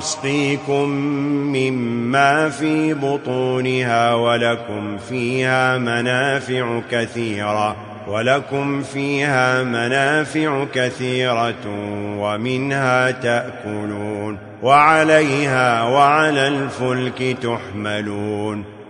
أسقيكم مما في بطونها ولكم فيها منافع كثيرة ولكم فيها منافع كثيرة ومنها تأكلون وعليها وعلى الفلك تحملون.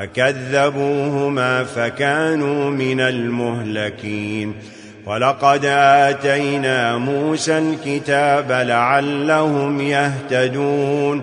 فكذبوهما فكانوا من المهلكين ولقد آتينا موسى الكتاب لعلهم يهتدون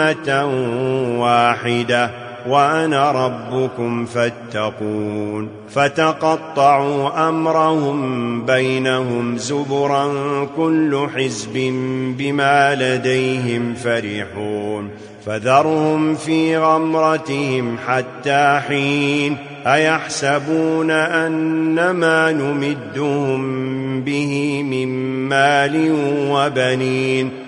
أمة واحدة وأنا ربكم فاتقون. فتقطعوا أمرهم بينهم زبرا كل حزب بما لديهم فرحون. فذرهم في غمرتهم حتى حين. أيحسبون أَنَّمَا نمدهم به من مال وبنين.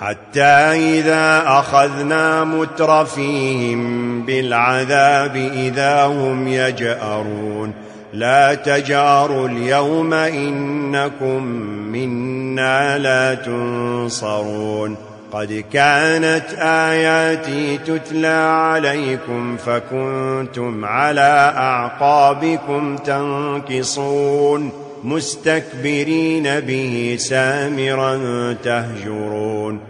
حتى إذا أخذنا مترفيهم بالعذاب إذا هم يجأرون. لا تجأروا اليوم إنكم منا لا تنصرون. قد كانت آياتي تتلى عليكم فكنتم على أعقابكم تنكصون. مستكبرين به سامرا تهجرون.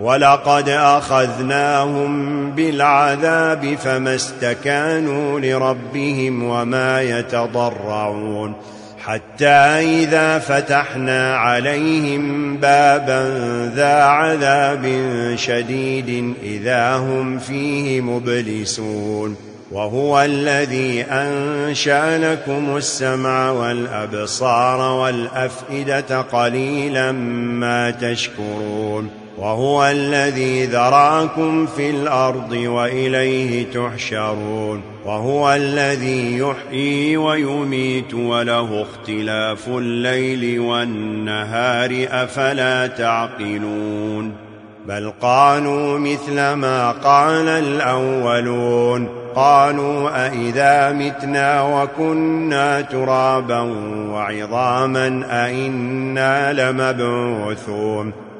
وَلَقَدْ أَخَذْنَاهُمْ بِالْعَذَابِ فَمَا اسْتَكَانُوا لِرَبِّهِمْ وَمَا يَتَضَرَّعُونَ حَتَّى إِذَا فَتَحْنَا عَلَيْهِمْ بَابًا ذَا عَذَابٍ شَدِيدٍ إِذَا هُمْ فِيهِ مُبْلِسُونَ وَهُوَ الَّذِي أَنشَأَ لَكُمُ السَّمْعَ وَالْأَبْصَارَ وَالْأَفْئِدَةَ قَلِيلًا مَا تَشْكُرُونَ وهو الذي ذراكم في الأرض وإليه تحشرون وهو الذي يحيي ويميت وله اختلاف الليل والنهار أفلا تعقلون بل قالوا مثل ما قال الأولون قالوا أئذا متنا وكنا ترابا وعظاما أئنا لمبعوثون